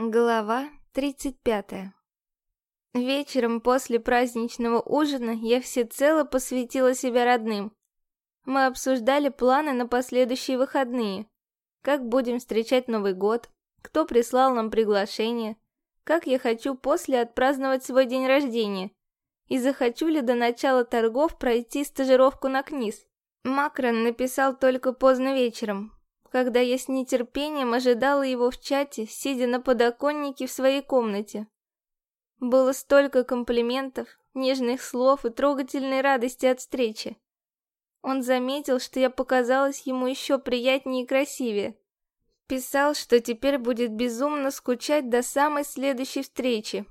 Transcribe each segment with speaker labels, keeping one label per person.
Speaker 1: Глава 35 Вечером после праздничного ужина я всецело посвятила себя родным. Мы обсуждали планы на последующие выходные. Как будем встречать Новый год, кто прислал нам приглашение, как я хочу после отпраздновать свой день рождения и захочу ли до начала торгов пройти стажировку на КНИС. Макрон написал только поздно вечером, когда я с нетерпением ожидала его в чате, сидя на подоконнике в своей комнате. Было столько комплиментов, нежных слов и трогательной радости от встречи. Он заметил, что я показалась ему еще приятнее и красивее. Писал, что теперь будет безумно скучать до самой следующей встречи,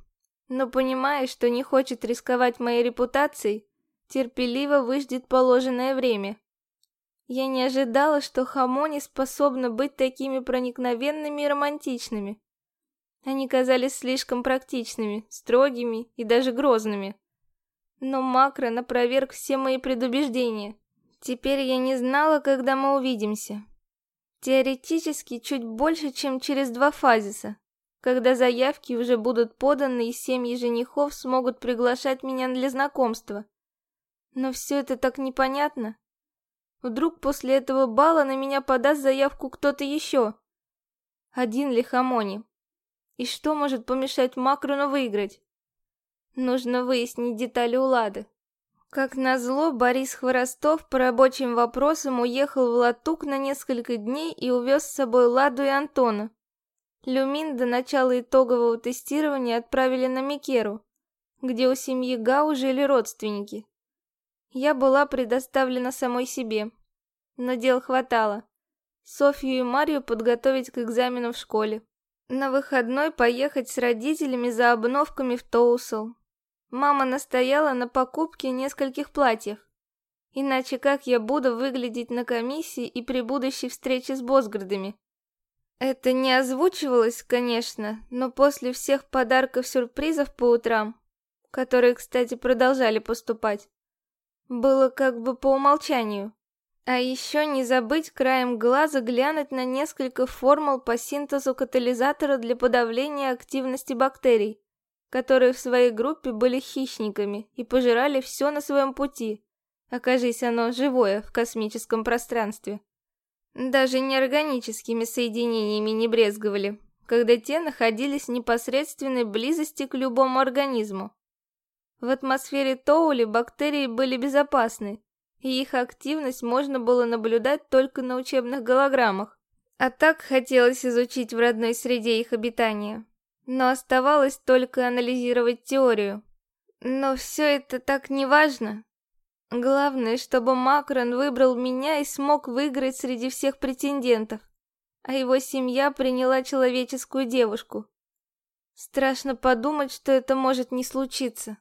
Speaker 1: но понимая, что не хочет рисковать моей репутацией, терпеливо выждет положенное время. Я не ожидала, что Хамони способны быть такими проникновенными и романтичными. Они казались слишком практичными, строгими и даже грозными. Но Макрон опроверг все мои предубеждения. Теперь я не знала, когда мы увидимся. Теоретически чуть больше, чем через два фазиса, когда заявки уже будут поданы и семьи женихов смогут приглашать меня для знакомства. Но все это так непонятно. Вдруг после этого бала на меня подаст заявку кто-то еще? Один ли Хамони? И что может помешать Макрону выиграть? Нужно выяснить детали у Лады. Как назло, Борис Хворостов по рабочим вопросам уехал в Латук на несколько дней и увез с собой Ладу и Антона. Люмин до начала итогового тестирования отправили на Микеру, где у семьи Гау жили родственники. Я была предоставлена самой себе. Но дел хватало. Софью и Марию подготовить к экзаменам в школе. На выходной поехать с родителями за обновками в Тоусел. Мама настояла на покупке нескольких платьев. Иначе как я буду выглядеть на комиссии и при будущей встрече с Босгардами? Это не озвучивалось, конечно, но после всех подарков-сюрпризов по утрам, которые, кстати, продолжали поступать, было как бы по умолчанию. А еще не забыть краем глаза глянуть на несколько формул по синтезу катализатора для подавления активности бактерий, которые в своей группе были хищниками и пожирали все на своем пути, окажись оно живое в космическом пространстве. Даже неорганическими соединениями не брезговали, когда те находились в непосредственной близости к любому организму. В атмосфере Тоули бактерии были безопасны, и их активность можно было наблюдать только на учебных голограммах. А так хотелось изучить в родной среде их обитания. Но оставалось только анализировать теорию. Но все это так неважно. Главное, чтобы Макрон выбрал меня и смог выиграть среди всех претендентов, а его семья приняла человеческую девушку. Страшно подумать, что это может не случиться.